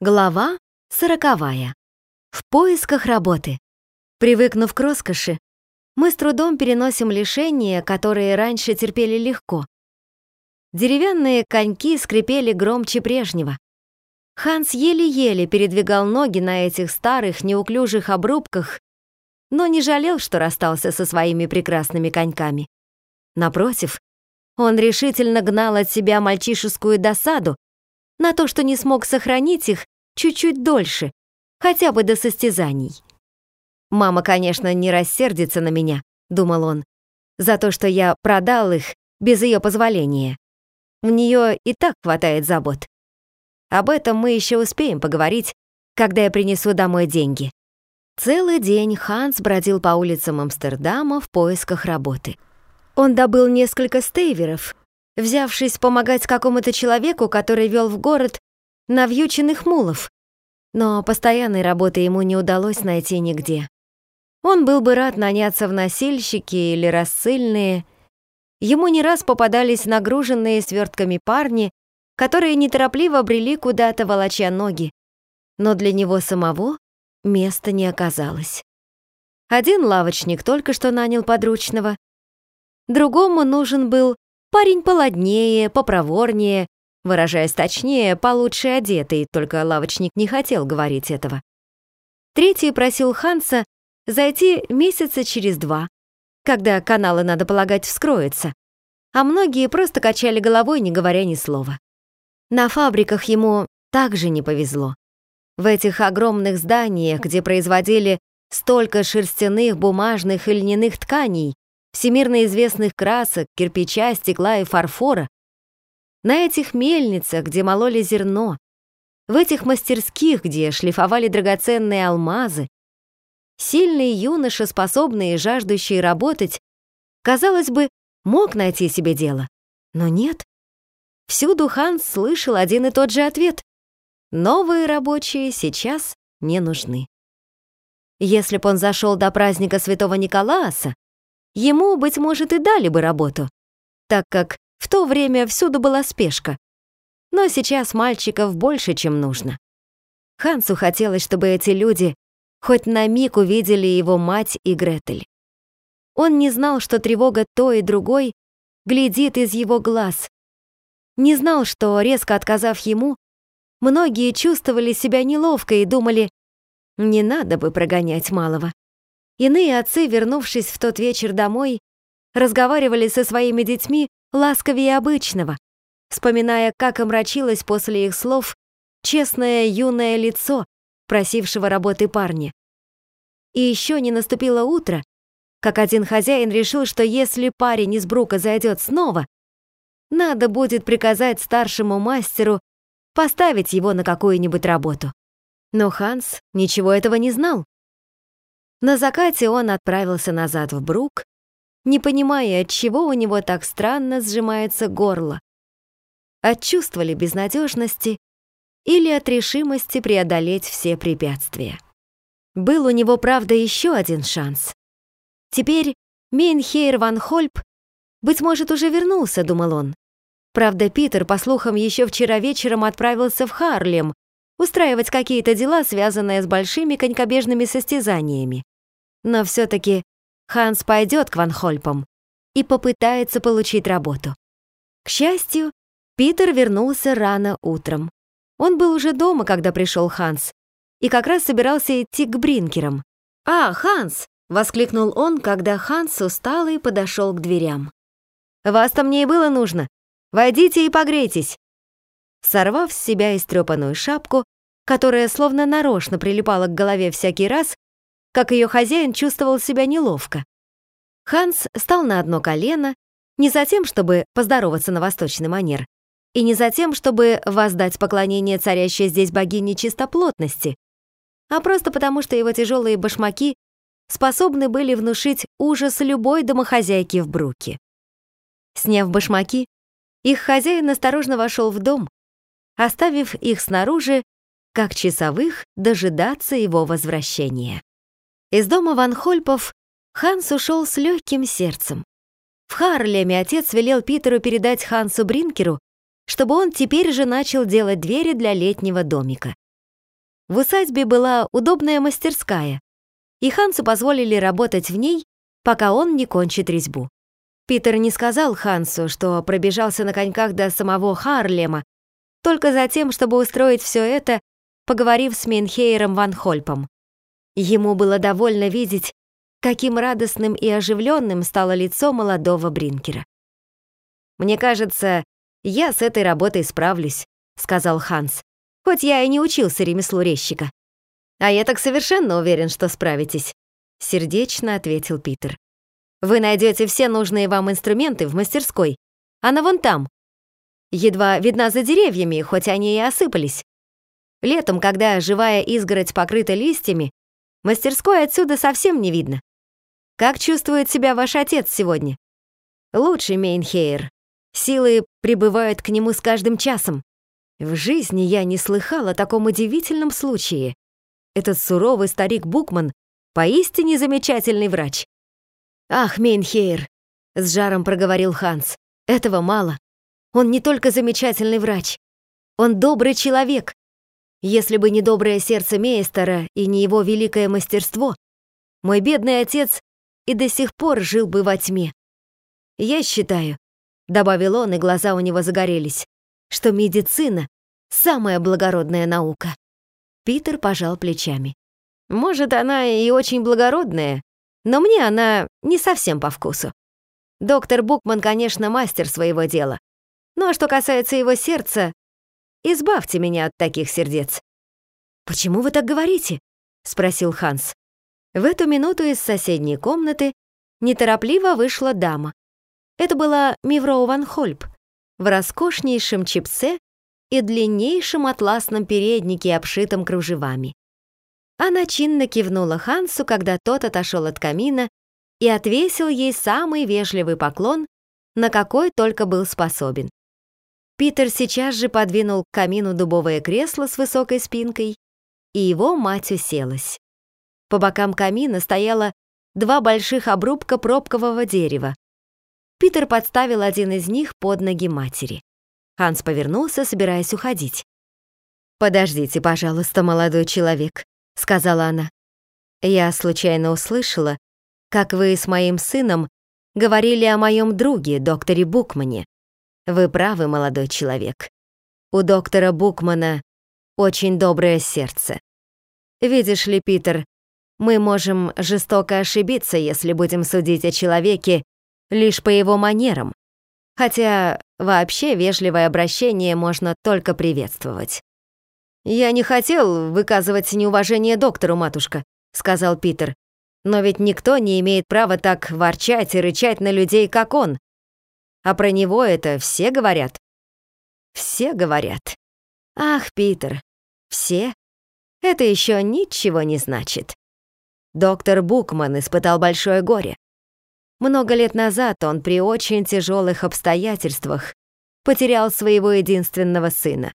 Глава сороковая. В поисках работы. Привыкнув к роскоши, мы с трудом переносим лишения, которые раньше терпели легко. Деревянные коньки скрипели громче прежнего. Ханс еле-еле передвигал ноги на этих старых неуклюжих обрубках, но не жалел, что расстался со своими прекрасными коньками. Напротив, он решительно гнал от себя мальчишескую досаду, на то, что не смог сохранить их чуть-чуть дольше, хотя бы до состязаний. «Мама, конечно, не рассердится на меня», — думал он, «за то, что я продал их без ее позволения. У нее и так хватает забот. Об этом мы еще успеем поговорить, когда я принесу домой деньги». Целый день Ханс бродил по улицам Амстердама в поисках работы. Он добыл несколько стейверов взявшись помогать какому-то человеку, который вел в город навьюченных мулов. Но постоянной работы ему не удалось найти нигде. Он был бы рад наняться в носильщики или рассыльные. Ему не раз попадались нагруженные свертками парни, которые неторопливо брели куда-то, волоча ноги. Но для него самого места не оказалось. Один лавочник только что нанял подручного, другому нужен был Парень поладнее, попроворнее, выражаясь точнее, получше одетый, только лавочник не хотел говорить этого. Третий просил Ханса зайти месяца через два, когда каналы, надо полагать, вскроются, а многие просто качали головой, не говоря ни слова. На фабриках ему также не повезло. В этих огромных зданиях, где производили столько шерстяных, бумажных и льняных тканей, всемирно известных красок, кирпича, стекла и фарфора, на этих мельницах, где мололи зерно, в этих мастерских, где шлифовали драгоценные алмазы, сильный юноша, способный и жаждущий работать, казалось бы, мог найти себе дело, но нет. Всюду Ханс слышал один и тот же ответ. Новые рабочие сейчас не нужны. Если бы он зашел до праздника Святого Николааса, ему, быть может, и дали бы работу, так как в то время всюду была спешка. Но сейчас мальчиков больше, чем нужно. Хансу хотелось, чтобы эти люди хоть на миг увидели его мать и Гретель. Он не знал, что тревога той и другой глядит из его глаз. Не знал, что, резко отказав ему, многие чувствовали себя неловко и думали, не надо бы прогонять малого. Иные отцы, вернувшись в тот вечер домой, разговаривали со своими детьми ласковее обычного, вспоминая, как омрачилось после их слов честное юное лицо просившего работы парня. И еще не наступило утро, как один хозяин решил, что если парень из Брука зайдет снова, надо будет приказать старшему мастеру поставить его на какую-нибудь работу. Но Ханс ничего этого не знал. На закате он отправился назад в Брук, не понимая, от чего у него так странно сжимается горло. От чувства ли безнадежности или от решимости преодолеть все препятствия. Был у него, правда, еще один шанс. Теперь Мейнхейр Ван Хольп, быть может, уже вернулся, думал он. Правда, Питер, по слухам, еще вчера вечером отправился в Харлем устраивать какие-то дела, связанные с большими конькобежными состязаниями. Но все-таки Ханс пойдет к Ван Хольпам и попытается получить работу. К счастью, Питер вернулся рано утром. Он был уже дома, когда пришел Ханс, и как раз собирался идти к Бринкерам. «А, Ханс!» — воскликнул он, когда Ханс усталый подошел к дверям. «Вас-то мне и было нужно. Войдите и погрейтесь!» Сорвав с себя истрепанную шапку, которая словно нарочно прилипала к голове всякий раз, как ее хозяин чувствовал себя неловко. Ханс стал на одно колено, не за тем, чтобы поздороваться на восточный манер, и не за тем, чтобы воздать поклонение царящей здесь богине чистоплотности, а просто потому, что его тяжелые башмаки способны были внушить ужас любой домохозяйки в Бруке. Сняв башмаки, их хозяин осторожно вошел в дом, оставив их снаружи, как часовых, дожидаться его возвращения. Из дома Ван Хольпов Ханс ушел с легким сердцем. В Харлеме отец велел Питеру передать Хансу Бринкеру, чтобы он теперь же начал делать двери для летнего домика. В усадьбе была удобная мастерская, и Хансу позволили работать в ней, пока он не кончит резьбу. Питер не сказал Хансу, что пробежался на коньках до самого Харлема, только за тем, чтобы устроить все это, поговорив с Менхейером Ван Хольпом. Ему было довольно видеть, каким радостным и оживленным стало лицо молодого Бринкера. «Мне кажется, я с этой работой справлюсь», — сказал Ханс, «хоть я и не учился ремеслу резчика». «А я так совершенно уверен, что справитесь», — сердечно ответил Питер. «Вы найдете все нужные вам инструменты в мастерской. Она вон там. Едва видна за деревьями, хоть они и осыпались. Летом, когда живая изгородь покрыта листьями, мастерской отсюда совсем не видно. Как чувствует себя ваш отец сегодня? Лучший Мейнхейр. Силы прибывают к нему с каждым часом. В жизни я не слыхал о таком удивительном случае. Этот суровый старик Букман поистине замечательный врач. «Ах, Мейнхейр!» — с жаром проговорил Ханс. «Этого мало. Он не только замечательный врач. Он добрый человек. Если бы не доброе сердце Мейстера и не его великое мастерство, мой бедный отец и до сих пор жил бы во тьме. Я считаю, добавил он, и глаза у него загорелись, что медицина — самая благородная наука. Питер пожал плечами. Может, она и очень благородная, но мне она не совсем по вкусу. Доктор Букман, конечно, мастер своего дела. Ну а что касается его сердца, избавьте меня от таких сердец. «Почему вы так говорите?» — спросил Ханс. В эту минуту из соседней комнаты неторопливо вышла дама. Это была Мивроу Ван Хольп в роскошнейшем чипсе и длиннейшем атласном переднике, обшитом кружевами. Она чинно кивнула Хансу, когда тот отошел от камина и отвесил ей самый вежливый поклон, на какой только был способен. Питер сейчас же подвинул к камину дубовое кресло с высокой спинкой, и его мать уселась. По бокам камина стояло два больших обрубка пробкового дерева. Питер подставил один из них под ноги матери. Ханс повернулся, собираясь уходить. «Подождите, пожалуйста, молодой человек», — сказала она. «Я случайно услышала, как вы с моим сыном говорили о моем друге, докторе Букмане. Вы правы, молодой человек. У доктора Букмана очень доброе сердце. Видишь ли, Питер, мы можем жестоко ошибиться, если будем судить о человеке лишь по его манерам, хотя вообще вежливое обращение можно только приветствовать. «Я не хотел выказывать неуважение доктору, матушка», — сказал Питер. «Но ведь никто не имеет права так ворчать и рычать на людей, как он. А про него это все говорят». «Все говорят». «Ах, Питер, все? Это еще ничего не значит». Доктор Букман испытал большое горе. Много лет назад он при очень тяжелых обстоятельствах потерял своего единственного сына.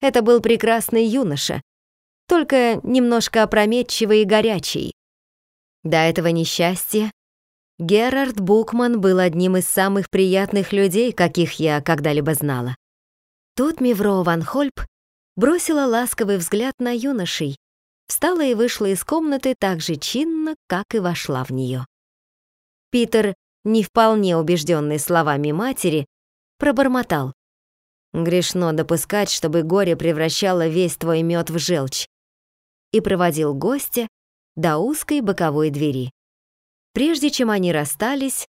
Это был прекрасный юноша, только немножко опрометчивый и горячий. До этого несчастья Герард Букман был одним из самых приятных людей, каких я когда-либо знала. Тут Мивро Ван Хольп бросила ласковый взгляд на юношей, встала и вышла из комнаты так же чинно, как и вошла в нее. Питер, не вполне убежденный словами матери, пробормотал. «Грешно допускать, чтобы горе превращало весь твой мед в желчь» и проводил гостя до узкой боковой двери. Прежде чем они расстались,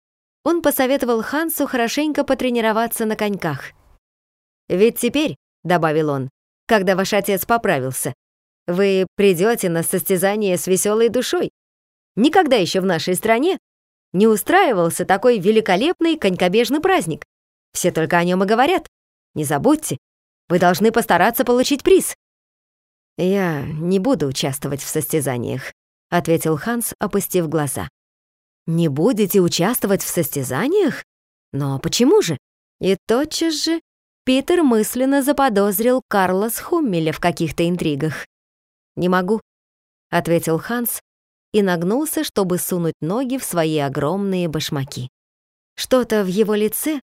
он посоветовал Хансу хорошенько потренироваться на коньках. «Ведь теперь», — добавил он, — «когда ваш отец поправился, вы придете на состязание с веселой душой. Никогда еще в нашей стране не устраивался такой великолепный конькобежный праздник. Все только о нем и говорят. Не забудьте, вы должны постараться получить приз». «Я не буду участвовать в состязаниях», — ответил Ханс, опустив глаза. «Не будете участвовать в состязаниях? Но почему же?» И тотчас же Питер мысленно заподозрил Карла Схуммеля в каких-то интригах. «Не могу», — ответил Ханс и нагнулся, чтобы сунуть ноги в свои огромные башмаки. Что-то в его лице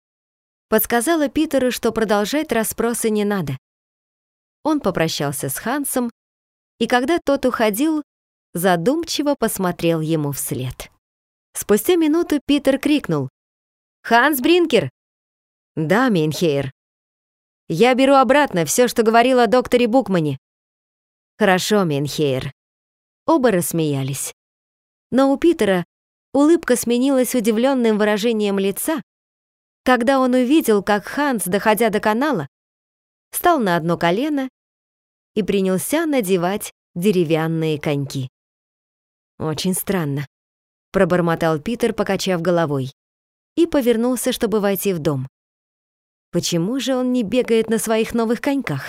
подсказало Питеру, что продолжать расспросы не надо. Он попрощался с Хансом и когда тот уходил, задумчиво посмотрел ему вслед. Спустя минуту Питер крикнул. «Ханс Бринкер!» «Да, Мейнхейр». «Я беру обратно все, что говорил о докторе Букмане». «Хорошо, Мейнхейр». Оба рассмеялись. Но у Питера улыбка сменилась удивленным выражением лица, когда он увидел, как Ханс, доходя до канала, встал на одно колено и принялся надевать деревянные коньки. «Очень странно», — пробормотал Питер, покачав головой, и повернулся, чтобы войти в дом. Почему же он не бегает на своих новых коньках?